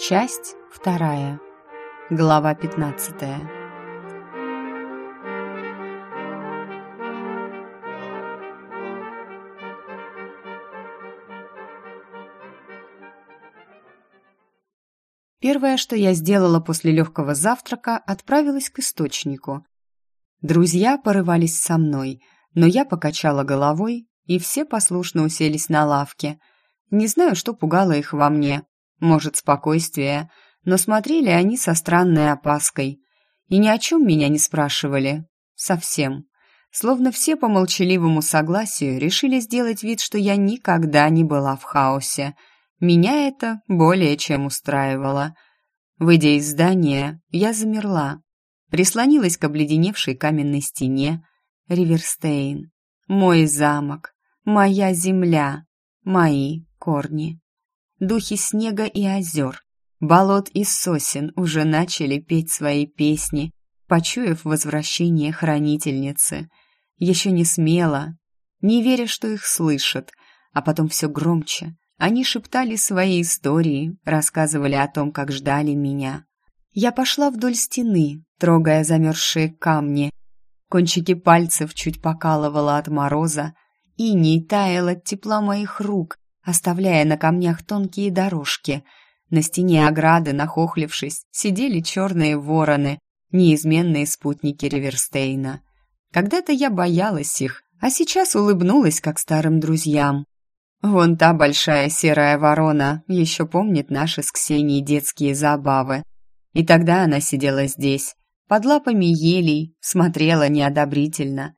Часть вторая. Глава пятнадцатая. Первое, что я сделала после легкого завтрака, отправилась к источнику. Друзья порывались со мной, но я покачала головой, и все послушно уселись на лавке. Не знаю, что пугало их во мне. Может, спокойствие, но смотрели они со странной опаской. И ни о чем меня не спрашивали. Совсем. Словно все по молчаливому согласию решили сделать вид, что я никогда не была в хаосе — меня это более чем устраивало. Выйдя из здания, я замерла, прислонилась к обледеневшей каменной стене. Риверстейн. Мой замок. Моя земля. Мои корни. Духи снега и озер, болот и сосен уже начали петь свои песни, почуяв возвращение хранительницы. Еще не смело, не веря, что их слышат, а потом все громче, они шептали свои истории, рассказывали о том, как ждали меня. Я пошла вдоль стены, трогая замерзшие камни. Кончики пальцев чуть покалывало от мороза, и не таял от тепла моих рук, оставляя на камнях тонкие дорожки. На стене ограды, нахохлившись, сидели черные вороны, неизменные спутники Риверстейна. Когда-то я боялась их, а сейчас улыбнулась, как старым друзьям. Вон та большая серая ворона еще помнит наши с Ксенией детские забавы. И тогда она сидела здесь, под лапами елей, смотрела неодобрительно.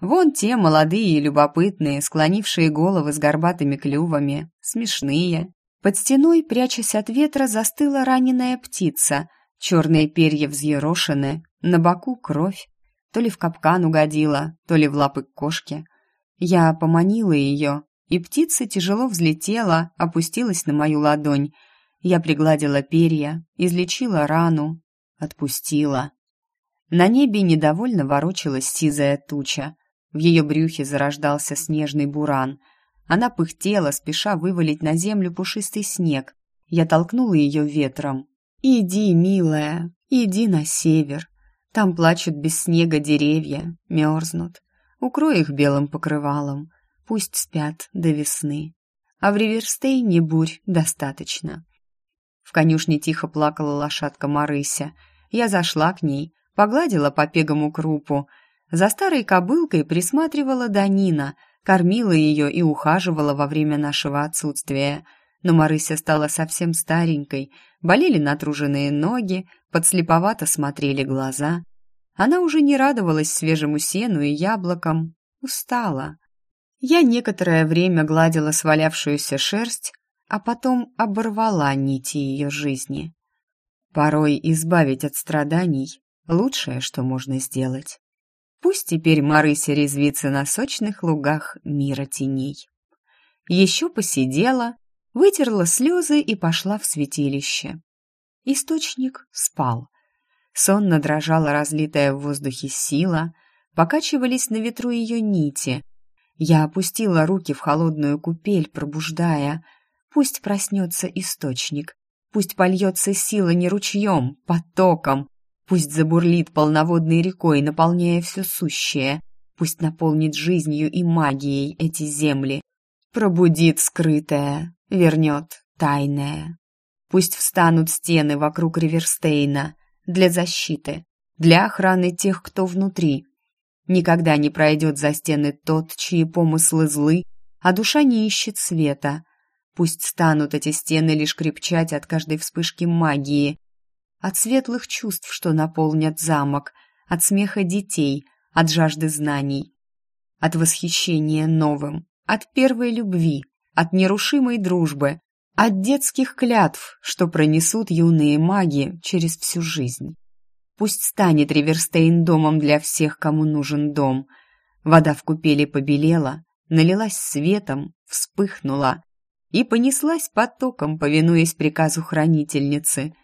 Вон те молодые и любопытные, склонившие головы с горбатыми клювами, смешные. Под стеной, прячась от ветра, застыла раненая птица, черные перья взъерошены, на боку кровь. То ли в капкан угодила, то ли в лапы кошки. Я поманила ее, и птица тяжело взлетела, опустилась на мою ладонь. Я пригладила перья, излечила рану, отпустила. На небе недовольно ворочалась сизая туча. В ее брюхе зарождался снежный буран. Она пыхтела, спеша вывалить на землю пушистый снег. Я толкнула ее ветром. «Иди, милая, иди на север. Там плачут без снега деревья, мерзнут. Укрой их белым покрывалом. Пусть спят до весны. А в Риверстейне бурь достаточно. В конюшне тихо плакала лошадка Марыся. Я зашла к ней, погладила по пегому крупу. За старой кобылкой присматривала Данина, кормила ее и ухаживала во время нашего отсутствия. Но Марыся стала совсем старенькой, болели натруженные ноги, подслеповато смотрели глаза. Она уже не радовалась свежему сену и яблокам, устала. Я некоторое время гладила свалявшуюся шерсть, а потом оборвала нити ее жизни. Порой избавить от страданий — лучшее, что можно сделать. Пусть теперь Марыся резвится на сочных лугах мира теней. Еще посидела, вытерла слезы и пошла в святилище. Источник спал. Сонно дрожала разлитая в воздухе сила, покачивались на ветру ее нити — я опустила руки в холодную купель, пробуждая. Пусть проснется источник, пусть польется сила не ручьем, потоком, пусть забурлит полноводной рекой, наполняя все сущее, пусть наполнит жизнью и магией эти земли, пробудит скрытое, вернет тайное. Пусть встанут стены вокруг Риверстейна для защиты, для охраны тех, кто внутри, Никогда не пройдет за стены тот, чьи помыслы злы, а душа не ищет света. Пусть станут эти стены лишь крепчать от каждой вспышки магии, от светлых чувств, что наполнят замок, от смеха детей, от жажды знаний, от восхищения новым, от первой любви, от нерушимой дружбы, от детских клятв, что пронесут юные маги через всю жизнь. Пусть станет Риверстейн домом для всех, кому нужен дом. Вода в купели побелела, налилась светом, вспыхнула и понеслась потоком, повинуясь приказу хранительницы.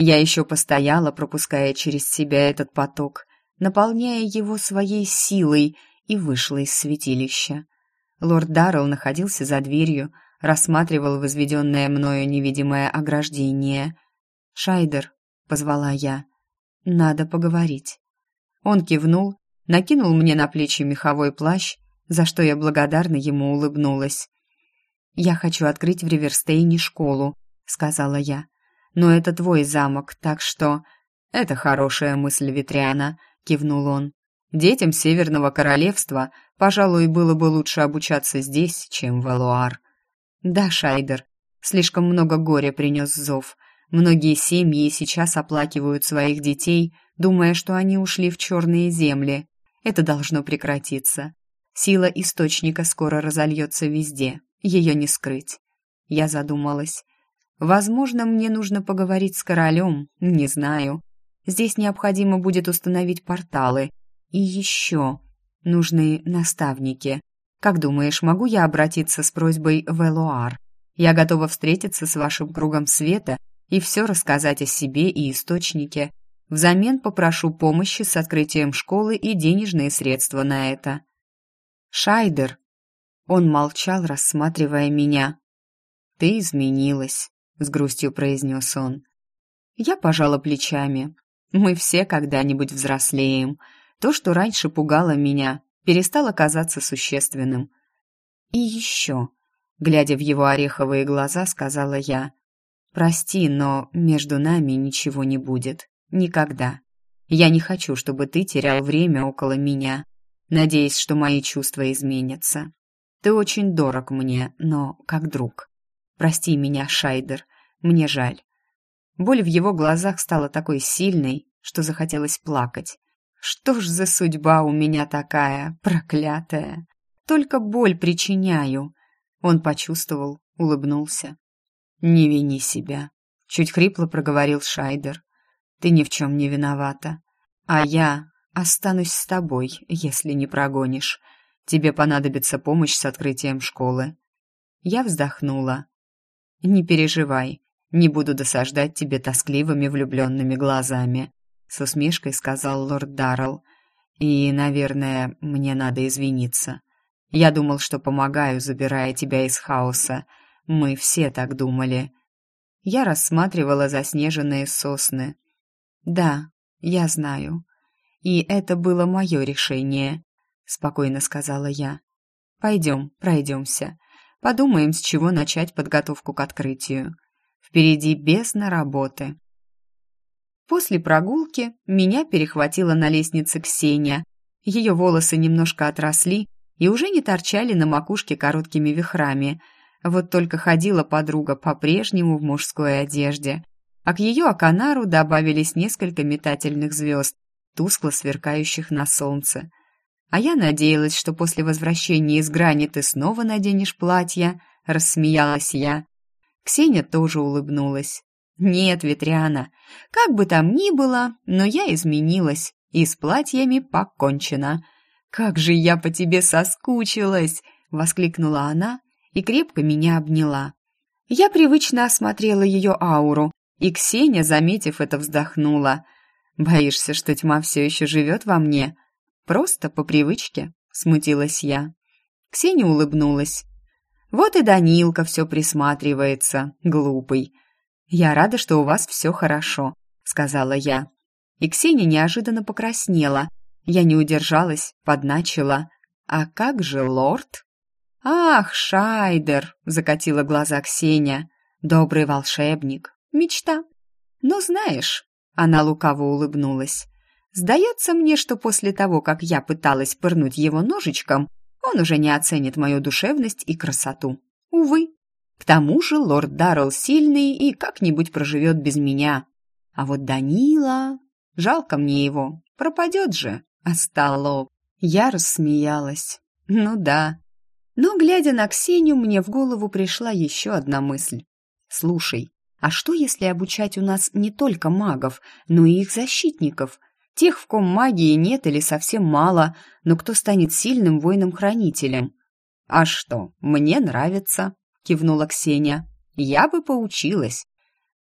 Я еще постояла, пропуская через себя этот поток, наполняя его своей силой, и вышла из святилища. Лорд Даррелл находился за дверью, рассматривал возведенное мною невидимое ограждение. «Шайдер», — позвала я, — «надо поговорить». Он кивнул, накинул мне на плечи меховой плащ, за что я благодарно ему улыбнулась. «Я хочу открыть в Риверстейне школу», — сказала я. «Но это твой замок, так что...» «Это хорошая мысль, Ветряна», — кивнул он. «Детям Северного Королевства, пожалуй, было бы лучше обучаться здесь, чем в Элуар». «Да, Шайдер, слишком много горя принес зов. Многие семьи сейчас оплакивают своих детей, думая, что они ушли в черные земли. Это должно прекратиться. Сила источника скоро разольется везде, ее не скрыть. Я задумалась. Возможно, мне нужно поговорить с королем, не знаю. Здесь необходимо будет установить порталы. И еще нужны наставники. Как думаешь, могу я обратиться с просьбой в Элуар? Я готова встретиться с вашим кругом света и все рассказать о себе и источнике. Взамен попрошу помощи с открытием школы и денежные средства на это. Шайдер. Он молчал, рассматривая меня. Ты изменилась, с грустью произнес он. Я пожала плечами. Мы все когда-нибудь взрослеем. То, что раньше пугало меня, перестало казаться существенным. И еще, глядя в его ореховые глаза, сказала я, «Прости, но между нами ничего не будет. Никогда. Я не хочу, чтобы ты терял время около меня, надеясь, что мои чувства изменятся. Ты очень дорог мне, но как друг. Прости меня, Шайдер, мне жаль». Боль в его глазах стала такой сильной, что захотелось плакать. Что ж за судьба у меня такая, проклятая? Только боль причиняю. Он почувствовал, улыбнулся. Не вини себя, чуть хрипло проговорил Шайдер. Ты ни в чем не виновата. А я останусь с тобой, если не прогонишь. Тебе понадобится помощь с открытием школы. Я вздохнула. Не переживай, не буду досаждать тебе тоскливыми влюбленными глазами с усмешкой сказал лорд Даррелл. И, наверное, мне надо извиниться. Я думал, что помогаю, забирая тебя из хаоса. Мы все так думали. Я рассматривала заснеженные сосны. Да, я знаю. И это было мое решение, спокойно сказала я. Пойдем, пройдемся. Подумаем, с чего начать подготовку к открытию. Впереди бездна работы. После прогулки меня перехватила на лестнице Ксения. Ее волосы немножко отросли и уже не торчали на макушке короткими вихрами. Вот только ходила подруга по-прежнему в мужской одежде. А к ее оканару добавились несколько метательных звезд, тускло сверкающих на солнце. А я надеялась, что после возвращения из грани ты снова наденешь платье, рассмеялась я. Ксения тоже улыбнулась. «Нет, Ветряна, как бы там ни было, но я изменилась, и с платьями покончено. Как же я по тебе соскучилась!» — воскликнула она и крепко меня обняла. Я привычно осмотрела ее ауру, и Ксения, заметив это, вздохнула. «Боишься, что тьма все еще живет во мне?» «Просто по привычке», — смутилась я. Ксения улыбнулась. «Вот и Данилка все присматривается, глупый. «Я рада, что у вас все хорошо», — сказала я. И Ксения неожиданно покраснела. Я не удержалась, подначила. «А как же лорд?» «Ах, Шайдер!» — закатила глаза Ксения. «Добрый волшебник. Мечта. Но знаешь...» — она лукаво улыбнулась. «Сдается мне, что после того, как я пыталась пырнуть его ножичком, он уже не оценит мою душевность и красоту. Увы». К тому же лорд Даррелл сильный и как-нибудь проживет без меня. А вот Данила... Жалко мне его. Пропадет же, остолоп. Я рассмеялась. Ну да. Но, глядя на Ксению, мне в голову пришла еще одна мысль. Слушай, а что, если обучать у нас не только магов, но и их защитников? Тех, в ком магии нет или совсем мало, но кто станет сильным воином-хранителем? А что, мне нравится кивнула Ксения. «Я бы поучилась».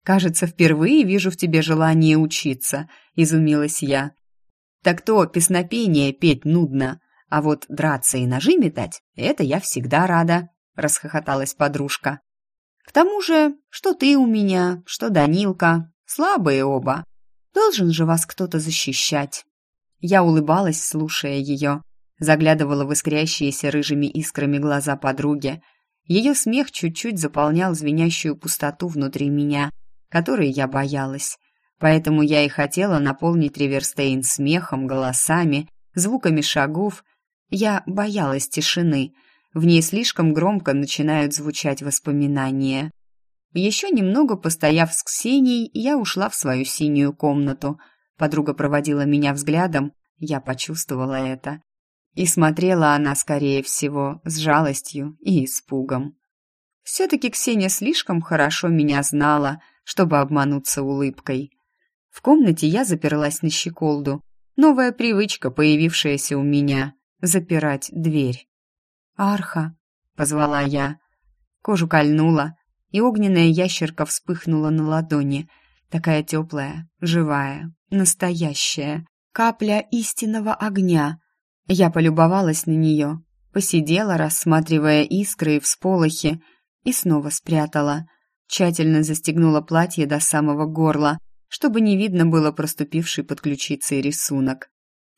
«Кажется, впервые вижу в тебе желание учиться», — изумилась я. «Так то песнопение петь нудно, А вот драться и ножи метать — это я всегда рада», — расхохоталась подружка. «К тому же, что ты у меня, что Данилка, слабые оба. Должен же вас кто-то защищать». Я улыбалась, слушая ее, заглядывала в искрящиеся рыжими искрами глаза подруги. Ее смех чуть-чуть заполнял звенящую пустоту внутри меня, которой я боялась. Поэтому я и хотела наполнить Риверстейн смехом, голосами, звуками шагов. Я боялась тишины. В ней слишком громко начинают звучать воспоминания. Еще немного постояв с Ксенией, я ушла в свою синюю комнату. Подруга проводила меня взглядом, я почувствовала это. И смотрела она, скорее всего, с жалостью и испугом. Все-таки Ксения слишком хорошо меня знала, чтобы обмануться улыбкой. В комнате я заперлась на щеколду. Новая привычка, появившаяся у меня — запирать дверь. «Арха», — позвала я. Кожу кольнула, и огненная ящерка вспыхнула на ладони. Такая теплая, живая, настоящая. Капля истинного огня, я полюбовалась на нее, посидела, рассматривая искры и всполохи, и снова спрятала. Тщательно застегнула платье до самого горла, чтобы не видно было проступивший под ключицей рисунок.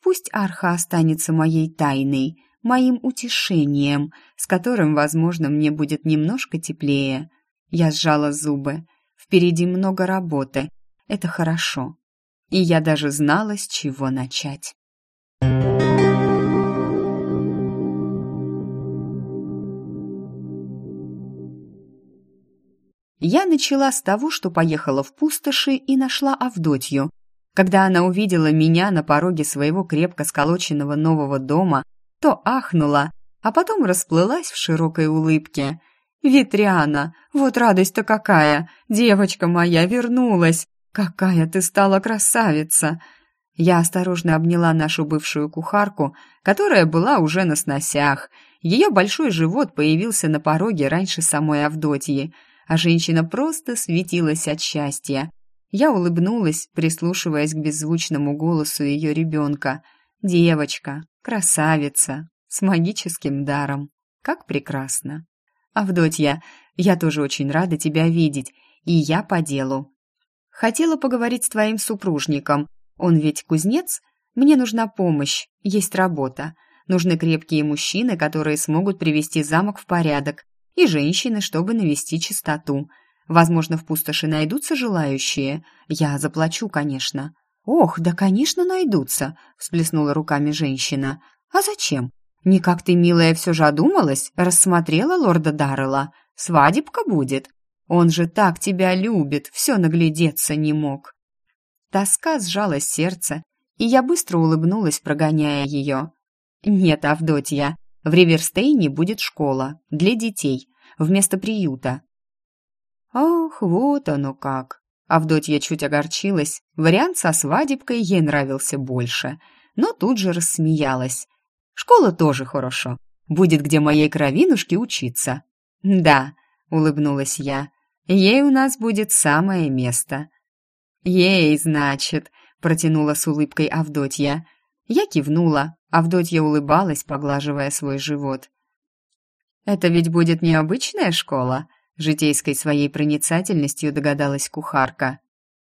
Пусть арха останется моей тайной, моим утешением, с которым, возможно, мне будет немножко теплее. Я сжала зубы. Впереди много работы. Это хорошо. И я даже знала, с чего начать. Я начала с того, что поехала в пустоши и нашла Авдотью. Когда она увидела меня на пороге своего крепко сколоченного нового дома, то ахнула, а потом расплылась в широкой улыбке. «Ветряна, вот радость-то какая! Девочка моя вернулась! Какая ты стала красавица!» Я осторожно обняла нашу бывшую кухарку, которая была уже на сносях. Ее большой живот появился на пороге раньше самой Авдотьи – а женщина просто светилась от счастья. Я улыбнулась, прислушиваясь к беззвучному голосу ее ребенка. «Девочка, красавица, с магическим даром. Как прекрасно!» «Авдотья, я тоже очень рада тебя видеть, и я по делу. Хотела поговорить с твоим супружником. Он ведь кузнец? Мне нужна помощь, есть работа. Нужны крепкие мужчины, которые смогут привести замок в порядок и женщины, чтобы навести чистоту. Возможно, в пустоши найдутся желающие. Я заплачу, конечно. Ох, да, конечно, найдутся, всплеснула руками женщина. А зачем? Никак ты, милая, все же одумалась, рассмотрела лорда Даррелла. Свадебка будет. Он же так тебя любит, все наглядеться не мог. Тоска сжала сердце, и я быстро улыбнулась, прогоняя ее. «Нет, Авдотья, в Риверстейне будет школа для детей, вместо приюта. Ах, вот оно как. Авдотья чуть огорчилась. Вариант со свадебкой ей нравился больше, но тут же рассмеялась. Школа тоже хорошо. Будет где моей кровинушке учиться. Да, улыбнулась я. Ей у нас будет самое место. Ей, значит, протянула с улыбкой Авдотья. Я кивнула, Авдотья улыбалась, поглаживая свой живот. «Это ведь будет необычная школа?» Житейской своей проницательностью догадалась кухарка.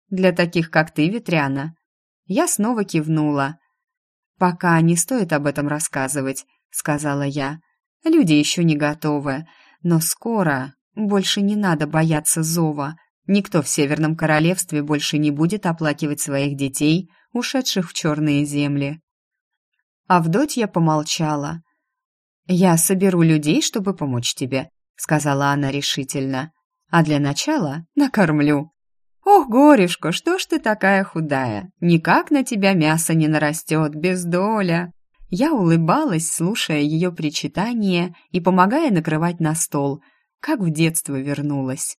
«Для таких, как ты, Ветряна». Я снова кивнула. «Пока не стоит об этом рассказывать», — сказала я. «Люди еще не готовы, но скоро больше не надо бояться зова. Никто в Северном Королевстве больше не будет оплакивать своих детей, ушедших в черные земли. Авдотья помолчала. «Я соберу людей, чтобы помочь тебе», — сказала она решительно. «А для начала накормлю». «Ох, горюшка, что ж ты такая худая? Никак на тебя мясо не нарастет, без доля!» Я улыбалась, слушая ее причитание и помогая накрывать на стол, как в детство вернулась.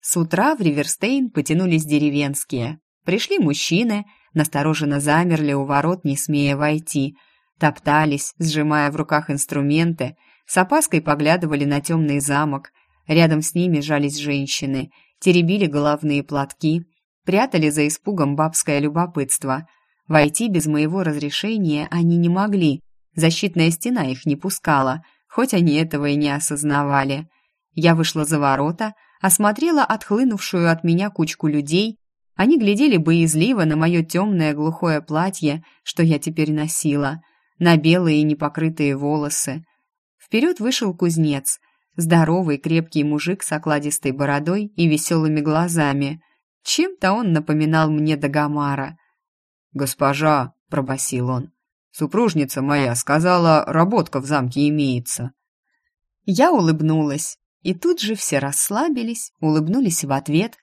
С утра в Риверстейн потянулись деревенские. Пришли мужчины, настороженно замерли у ворот, не смея войти. Топтались, сжимая в руках инструменты, с опаской поглядывали на темный замок. Рядом с ними жались женщины. теребили головные платки, прятали за испугом бабское любопытство. Войти без моего разрешения они не могли, защитная стена их не пускала, хоть они этого и не осознавали. Я вышла за ворота, осмотрела отхлынувшую от меня кучку людей. Они глядели боязливо на мое темное глухое платье, что я теперь носила, на белые непокрытые волосы. Вперед вышел кузнец, здоровый крепкий мужик с окладистой бородой и веселыми глазами. Чем-то он напоминал мне Дагомара. «Госпожа», — пробасил он, — «супружница моя сказала, работка в замке имеется». Я улыбнулась, и тут же все расслабились, улыбнулись в ответ.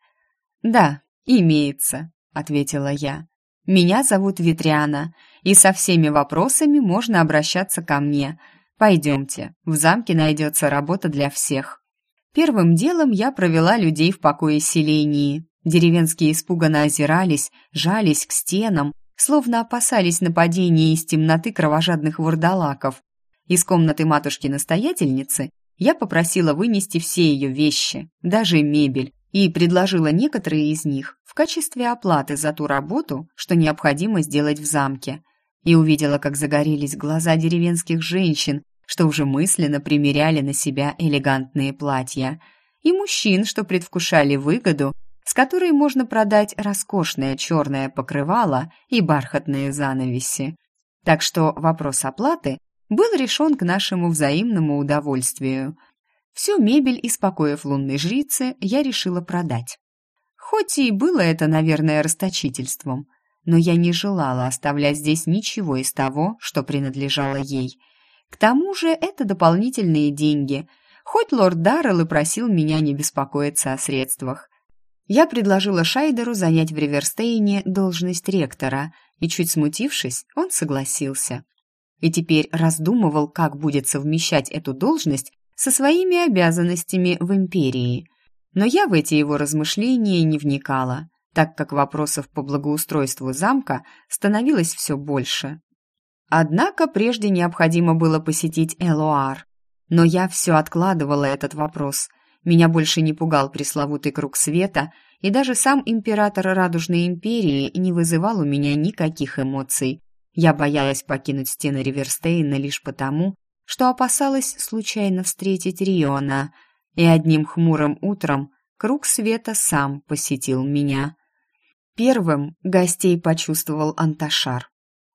«Да, имеется», — ответила я. «Меня зовут Ветряна, и со всеми вопросами можно обращаться ко мне. Пойдемте, в замке найдется работа для всех». Первым делом я провела людей в покое селении. Деревенские испуганно озирались, жались к стенам, словно опасались нападения из темноты кровожадных вурдалаков. Из комнаты матушки-настоятельницы я попросила вынести все ее вещи, даже мебель, и предложила некоторые из них в качестве оплаты за ту работу, что необходимо сделать в замке. И увидела, как загорелись глаза деревенских женщин, что уже мысленно примеряли на себя элегантные платья, и мужчин, что предвкушали выгоду, с которой можно продать роскошное черное покрывало и бархатные занавеси. Так что вопрос оплаты был решен к нашему взаимному удовольствию. Всю мебель из покоев лунной жрицы я решила продать. Хоть и было это, наверное, расточительством, но я не желала оставлять здесь ничего из того, что принадлежало ей. К тому же это дополнительные деньги, хоть лорд Даррелл и просил меня не беспокоиться о средствах. Я предложила Шайдеру занять в Риверстейне должность ректора, и, чуть смутившись, он согласился и теперь раздумывал, как будет совмещать эту должность со своими обязанностями в империи. Но я в эти его размышления не вникала, так как вопросов по благоустройству замка становилось все больше. Однако прежде необходимо было посетить Элоар. Но я все откладывала этот вопрос. Меня больше не пугал пресловутый круг света, и даже сам император Радужной империи не вызывал у меня никаких эмоций, я боялась покинуть стены Риверстейна лишь потому, что опасалась случайно встретить Риона, и одним хмурым утром круг света сам посетил меня. Первым гостей почувствовал Анташар.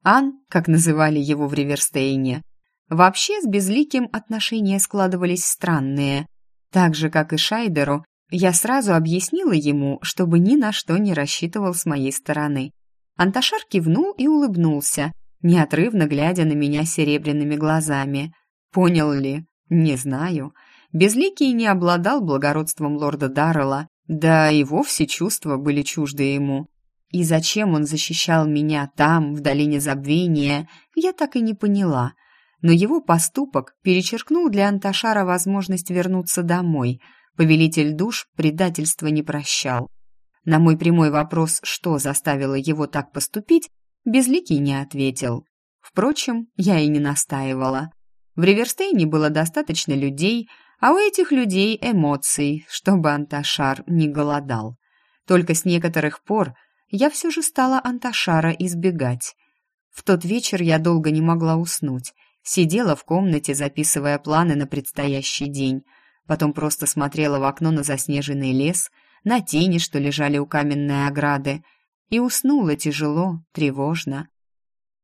Ан, как называли его в Риверстейне. Вообще с Безликим отношения складывались странные. Так же, как и Шайдеру, я сразу объяснила ему, чтобы ни на что не рассчитывал с моей стороны. Анташар кивнул и улыбнулся, неотрывно глядя на меня серебряными глазами. Понял ли? Не знаю. Безликий не обладал благородством лорда Даррелла, да и вовсе чувства были чужды ему. И зачем он защищал меня там, в долине забвения, я так и не поняла. Но его поступок перечеркнул для Анташара возможность вернуться домой. Повелитель душ предательства не прощал. На мой прямой вопрос, что заставило его так поступить, Безликий не ответил. Впрочем, я и не настаивала. В Риверстейне было достаточно людей, а у этих людей эмоций, чтобы Анташар не голодал. Только с некоторых пор я все же стала Анташара избегать. В тот вечер я долго не могла уснуть. Сидела в комнате, записывая планы на предстоящий день. Потом просто смотрела в окно на заснеженный лес — на тени, что лежали у каменной ограды, и уснула тяжело, тревожно.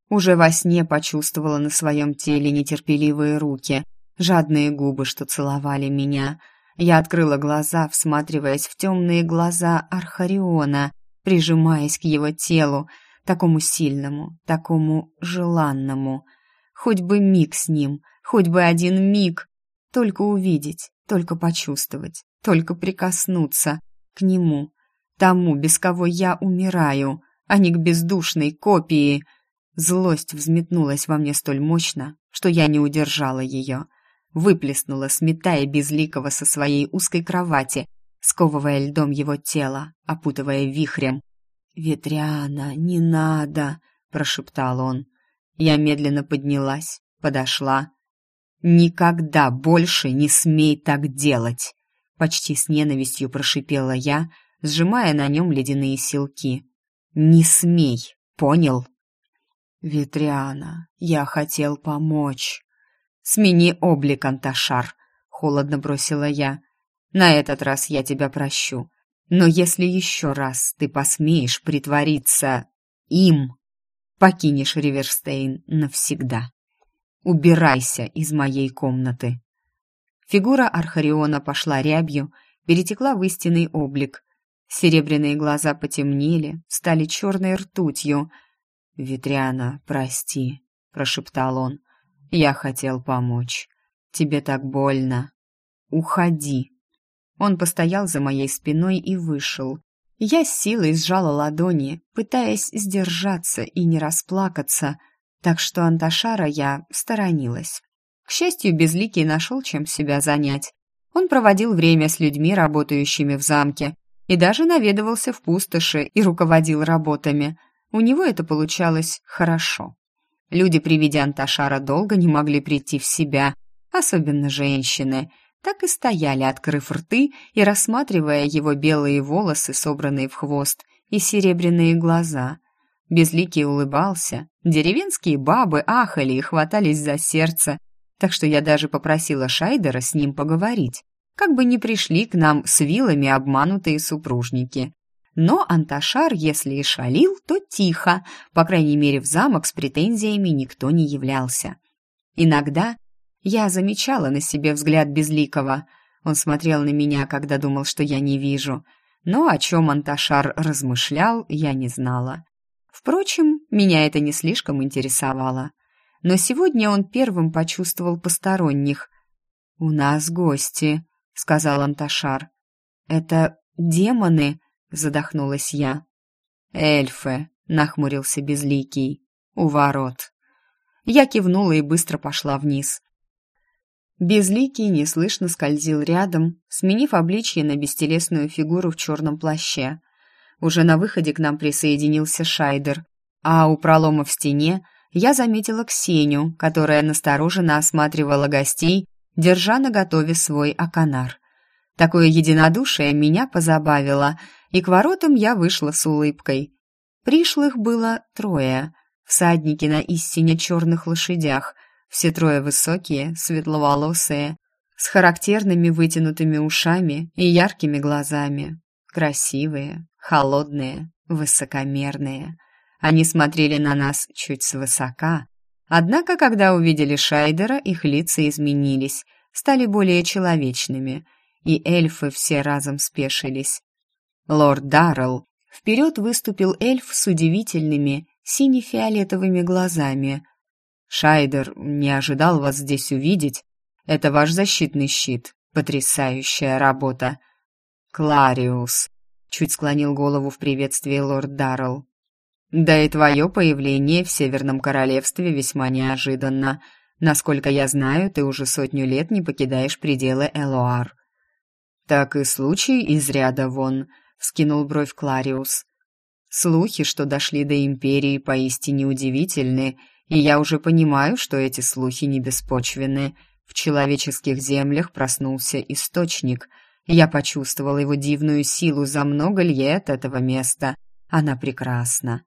Уже во сне почувствовала на своем теле нетерпеливые руки, жадные губы, что целовали меня. Я открыла глаза, всматриваясь в темные глаза Архариона, прижимаясь к его телу, такому сильному, такому желанному. Хоть бы миг с ним, хоть бы один миг, только увидеть, только почувствовать, только прикоснуться — к нему, тому, без кого я умираю, а не к бездушной копии. Злость взметнулась во мне столь мощно, что я не удержала ее. Выплеснула, сметая безликого со своей узкой кровати, сковывая льдом его тело, опутывая вихрем. «Ветряна, не надо!» — прошептал он. Я медленно поднялась, подошла. «Никогда больше не смей так делать!» Почти с ненавистью прошипела я, сжимая на нем ледяные силки. «Не смей, понял?» «Ветриана, я хотел помочь». «Смени облик, Анташар», — холодно бросила я. «На этот раз я тебя прощу. Но если еще раз ты посмеешь притвориться им, покинешь Риверстейн навсегда. Убирайся из моей комнаты». Фигура Архариона пошла рябью, перетекла в истинный облик. Серебряные глаза потемнели, стали черной ртутью. «Ветряна, прости», — прошептал он. «Я хотел помочь. Тебе так больно. Уходи». Он постоял за моей спиной и вышел. Я с силой сжала ладони, пытаясь сдержаться и не расплакаться, так что Анташара я сторонилась. К счастью, Безликий нашел чем себя занять. Он проводил время с людьми, работающими в замке, и даже наведывался в пустоши и руководил работами. У него это получалось хорошо. Люди при виде Анташара долго не могли прийти в себя, особенно женщины, так и стояли, открыв рты и рассматривая его белые волосы, собранные в хвост, и серебряные глаза. Безликий улыбался, деревенские бабы ахали и хватались за сердце, так что я даже попросила Шайдера с ним поговорить, как бы не пришли к нам с вилами обманутые супружники. Но Анташар, если и шалил, то тихо, по крайней мере в замок с претензиями никто не являлся. Иногда я замечала на себе взгляд Безликого. Он смотрел на меня, когда думал, что я не вижу. Но о чем Анташар размышлял, я не знала. Впрочем, меня это не слишком интересовало но сегодня он первым почувствовал посторонних. «У нас гости», — сказал Анташар. «Это демоны?» — задохнулась я. «Эльфы», — нахмурился Безликий. «У ворот». Я кивнула и быстро пошла вниз. Безликий неслышно скользил рядом, сменив обличье на бестелесную фигуру в черном плаще. Уже на выходе к нам присоединился Шайдер, а у пролома в стене я заметила Ксению, которая настороженно осматривала гостей, держа наготове свой аканар. Такое единодушие меня позабавило, и к воротам я вышла с улыбкой. Пришлых было трое, всадники на истине черных лошадях, все трое высокие, светловолосые, с характерными вытянутыми ушами и яркими глазами. Красивые, холодные, высокомерные. Они смотрели на нас чуть свысока. Однако, когда увидели Шайдера, их лица изменились, стали более человечными, и эльфы все разом спешились. Лорд Даррелл вперед выступил эльф с удивительными сине-фиолетовыми глазами. «Шайдер не ожидал вас здесь увидеть. Это ваш защитный щит. Потрясающая работа!» «Клариус!» — чуть склонил голову в приветствии лорд Даррелл. Да и твое появление в Северном Королевстве весьма неожиданно. Насколько я знаю, ты уже сотню лет не покидаешь пределы Элоар». «Так и случай из ряда вон», — вскинул бровь Клариус. «Слухи, что дошли до Империи, поистине удивительны, и я уже понимаю, что эти слухи не беспочвенны. В человеческих землях проснулся источник. Я почувствовал его дивную силу за много лет этого места. Она прекрасна.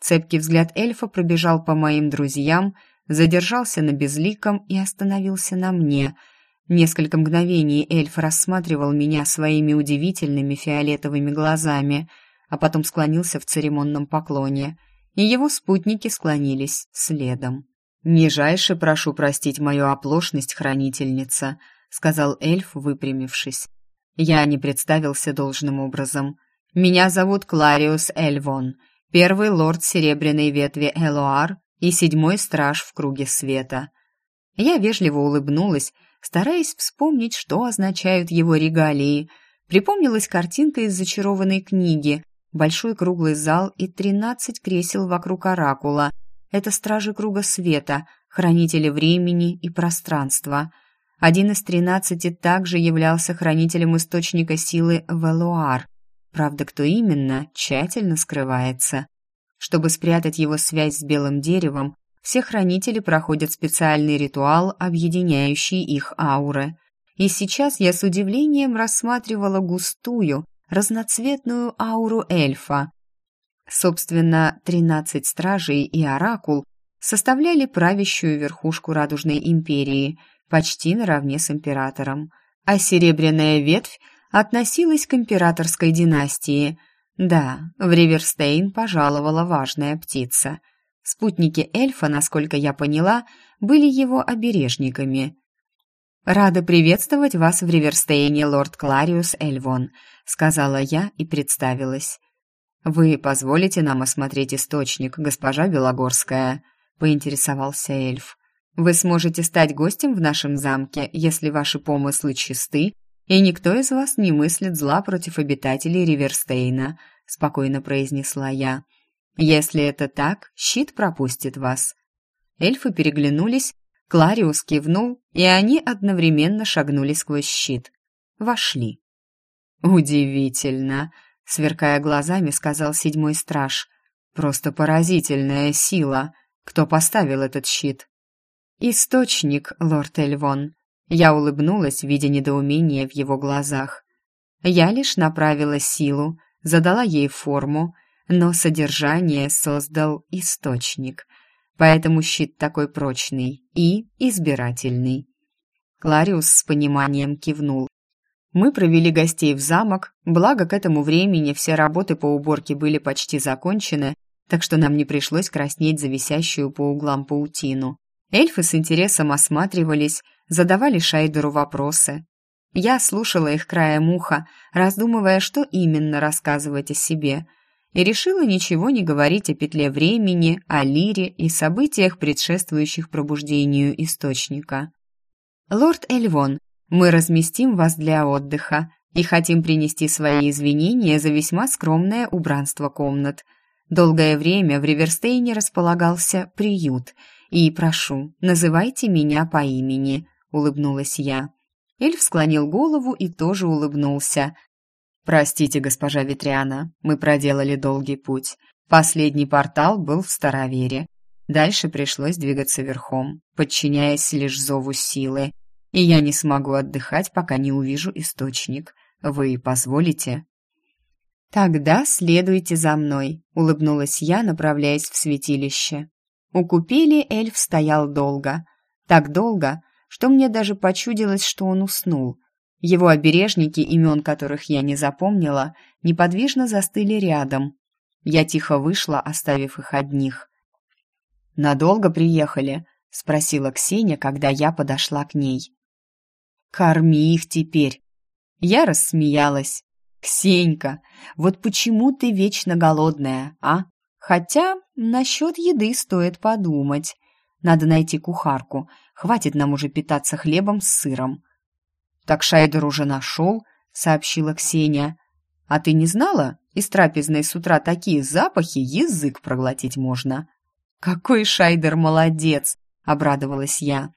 Цепкий взгляд эльфа пробежал по моим друзьям, задержался на безликом и остановился на мне. Несколько мгновений эльф рассматривал меня своими удивительными фиолетовыми глазами, а потом склонился в церемонном поклоне, и его спутники склонились следом. «Нижайше прошу простить мою оплошность, хранительница», — сказал эльф, выпрямившись. «Я не представился должным образом. Меня зовут Клариус Эльвон» первый лорд Серебряной ветви Элоар и седьмой страж в круге света. Я вежливо улыбнулась, стараясь вспомнить, что означают его регалии. Припомнилась картинка из зачарованной книги, большой круглый зал и тринадцать кресел вокруг оракула. Это стражи круга света, хранители времени и пространства. Один из тринадцати также являлся хранителем источника силы Велуар — Правда, кто именно, тщательно скрывается. Чтобы спрятать его связь с белым деревом, все хранители проходят специальный ритуал, объединяющий их ауры. и сейчас я с удивлением рассматривала густую, разноцветную ауру эльфа. Собственно, тринадцать стражей и оракул составляли правящую верхушку Радужной империи, почти наравне с императором, а серебряная ветвь относилась к императорской династии. Да, в Риверстейн пожаловала важная птица. Спутники эльфа, насколько я поняла, были его обережниками. «Рада приветствовать вас в Риверстейне, лорд Клариус Эльвон», — сказала я и представилась. «Вы позволите нам осмотреть источник, госпожа Белогорская?» — поинтересовался эльф. «Вы сможете стать гостем в нашем замке, если ваши помыслы чисты, и никто из вас не мыслит зла против обитателей Риверстейна», — спокойно произнесла я. «Если это так, щит пропустит вас». Эльфы переглянулись, Клариус кивнул, и они одновременно шагнули сквозь щит. Вошли. «Удивительно!» — сверкая глазами, сказал седьмой страж. «Просто поразительная сила!» Кто поставил этот щит? Источник, лорд Эльвон. Я улыбнулась, видя недоумение в его глазах. Я лишь направила силу, задала ей форму, но содержание создал источник. Поэтому щит такой прочный и избирательный. Клариус с пониманием кивнул. Мы провели гостей в замок, благо к этому времени все работы по уборке были почти закончены, так что нам не пришлось краснеть за висящую по углам паутину. Эльфы с интересом осматривались, задавали Шайдеру вопросы. Я слушала их краем уха, раздумывая, что именно рассказывать о себе, и решила ничего не говорить о петле времени, о лире и событиях, предшествующих пробуждению источника. «Лорд Эльвон, мы разместим вас для отдыха и хотим принести свои извинения за весьма скромное убранство комнат», Долгое время в Риверстейне располагался приют, и, прошу, называйте меня по имени», — улыбнулась я. Эльф склонил голову и тоже улыбнулся. «Простите, госпожа Ветряна, мы проделали долгий путь. Последний портал был в Старовере. Дальше пришлось двигаться верхом, подчиняясь лишь зову силы. И я не смогу отдыхать, пока не увижу источник. Вы позволите?» «Тогда следуйте за мной», — улыбнулась я, направляясь в святилище. У купели эльф стоял долго. Так долго, что мне даже почудилось, что он уснул. Его обережники, имен которых я не запомнила, неподвижно застыли рядом. Я тихо вышла, оставив их одних. «Надолго приехали?» — спросила Ксения, когда я подошла к ней. «Корми их теперь!» Я рассмеялась. «Ксенька, вот почему ты вечно голодная, а? Хотя насчет еды стоит подумать. Надо найти кухарку, хватит нам уже питаться хлебом с сыром». «Так Шайдер уже нашел», — сообщила Ксения. «А ты не знала? Из трапезной с утра такие запахи, язык проглотить можно». «Какой Шайдер молодец!» — обрадовалась я.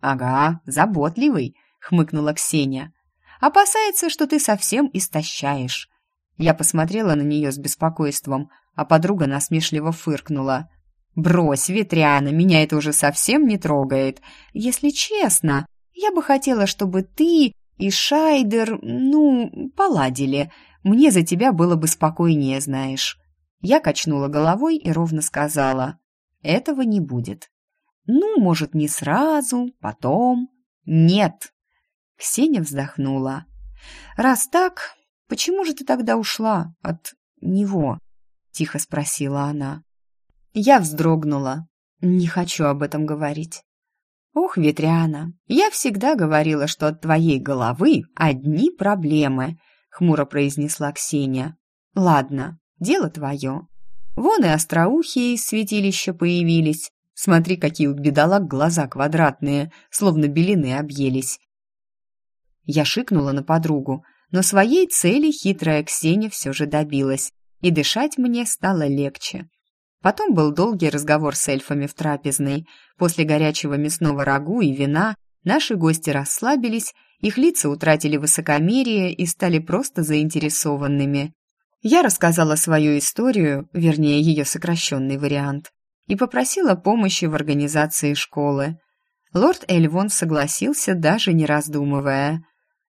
«Ага, заботливый», — хмыкнула Ксения опасается, что ты совсем истощаешь». Я посмотрела на нее с беспокойством, а подруга насмешливо фыркнула. «Брось, Ветряна, меня это уже совсем не трогает. Если честно, я бы хотела, чтобы ты и Шайдер, ну, поладили. Мне за тебя было бы спокойнее, знаешь». Я качнула головой и ровно сказала. «Этого не будет». «Ну, может, не сразу, потом». «Нет, Ксения вздохнула. «Раз так, почему же ты тогда ушла от него?» — тихо спросила она. Я вздрогнула. «Не хочу об этом говорить». «Ох, Ветряна, я всегда говорила, что от твоей головы одни проблемы», — хмуро произнесла Ксения. «Ладно, дело твое. Вон и остроухие из святилища появились. Смотри, какие у бедолаг глаза квадратные, словно белины объелись. Я шикнула на подругу, но своей цели хитрая Ксения все же добилась, и дышать мне стало легче. Потом был долгий разговор с эльфами в трапезной. После горячего мясного рагу и вина наши гости расслабились, их лица утратили высокомерие и стали просто заинтересованными. Я рассказала свою историю, вернее, ее сокращенный вариант, и попросила помощи в организации школы. Лорд Эльвон согласился, даже не раздумывая.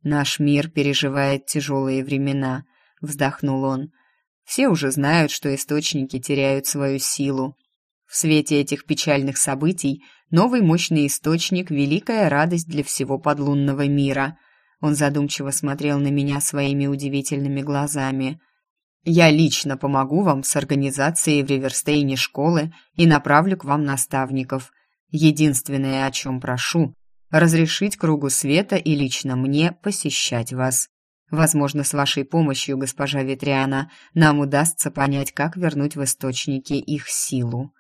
«Наш мир переживает тяжелые времена», — вздохнул он. «Все уже знают, что источники теряют свою силу. В свете этих печальных событий новый мощный источник — великая радость для всего подлунного мира». Он задумчиво смотрел на меня своими удивительными глазами. «Я лично помогу вам с организацией в Риверстейне школы и направлю к вам наставников. Единственное, о чем прошу, разрешить кругу света и лично мне посещать вас. Возможно, с вашей помощью, госпожа Ветряна, нам удастся понять, как вернуть в источники их силу».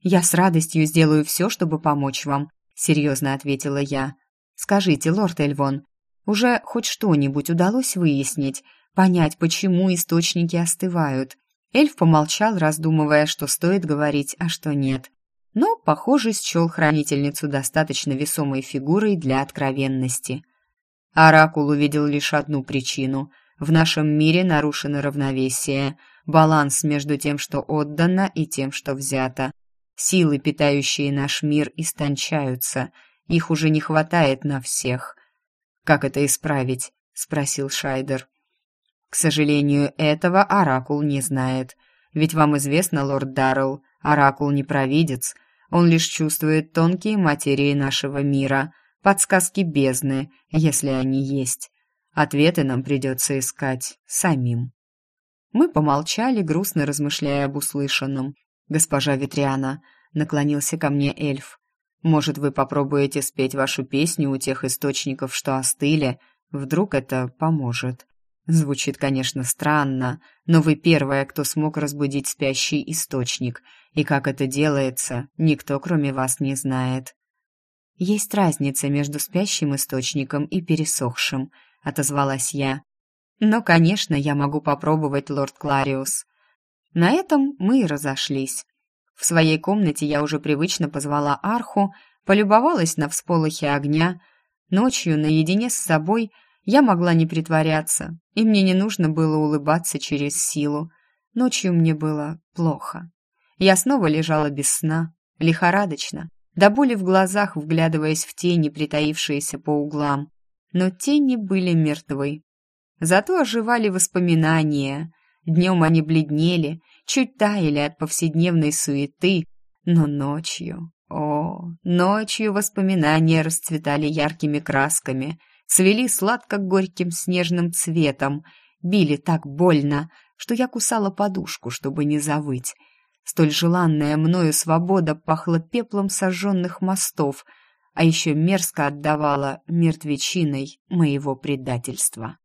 «Я с радостью сделаю все, чтобы помочь вам», — серьезно ответила я. «Скажите, лорд Эльвон, уже хоть что-нибудь удалось выяснить, понять, почему источники остывают?» Эльф помолчал, раздумывая, что стоит говорить, а что нет. Но, похоже, счел хранительницу достаточно весомой фигурой для откровенности. Оракул увидел лишь одну причину. В нашем мире нарушено равновесие, баланс между тем, что отдано, и тем, что взято. Силы, питающие наш мир, истончаются. Их уже не хватает на всех. «Как это исправить?» — спросил Шайдер. «К сожалению, этого Оракул не знает. Ведь вам известно, лорд Даррелл, Оракул не провидец. Он лишь чувствует тонкие материи нашего мира, подсказки бездны, если они есть. Ответы нам придется искать самим». Мы помолчали, грустно размышляя об услышанном. «Госпожа Ветряна», — наклонился ко мне эльф, «может, вы попробуете спеть вашу песню у тех источников, что остыли? Вдруг это поможет?» Звучит, конечно, странно, но вы первая, кто смог разбудить спящий источник, и как это делается, никто, кроме вас, не знает. Есть разница между спящим источником и пересохшим, отозвалась я. Но, конечно, я могу попробовать, лорд Клариус. На этом мы и разошлись. В своей комнате я уже привычно позвала Арху, полюбовалась на всполохи огня. Ночью, наедине с собой, я могла не притворяться, и мне не нужно было улыбаться через силу. Ночью мне было плохо. Я снова лежала без сна, лихорадочно, до боли в глазах, вглядываясь в тени, притаившиеся по углам. Но тени были мертвы. Зато оживали воспоминания — Днем они бледнели, чуть таяли от повседневной суеты, но ночью, о, ночью воспоминания расцветали яркими красками, цвели сладко-горьким снежным цветом, били так больно, что я кусала подушку, чтобы не завыть. Столь желанная мною свобода пахла пеплом сожженных мостов, а еще мерзко отдавала мертвечиной моего предательства.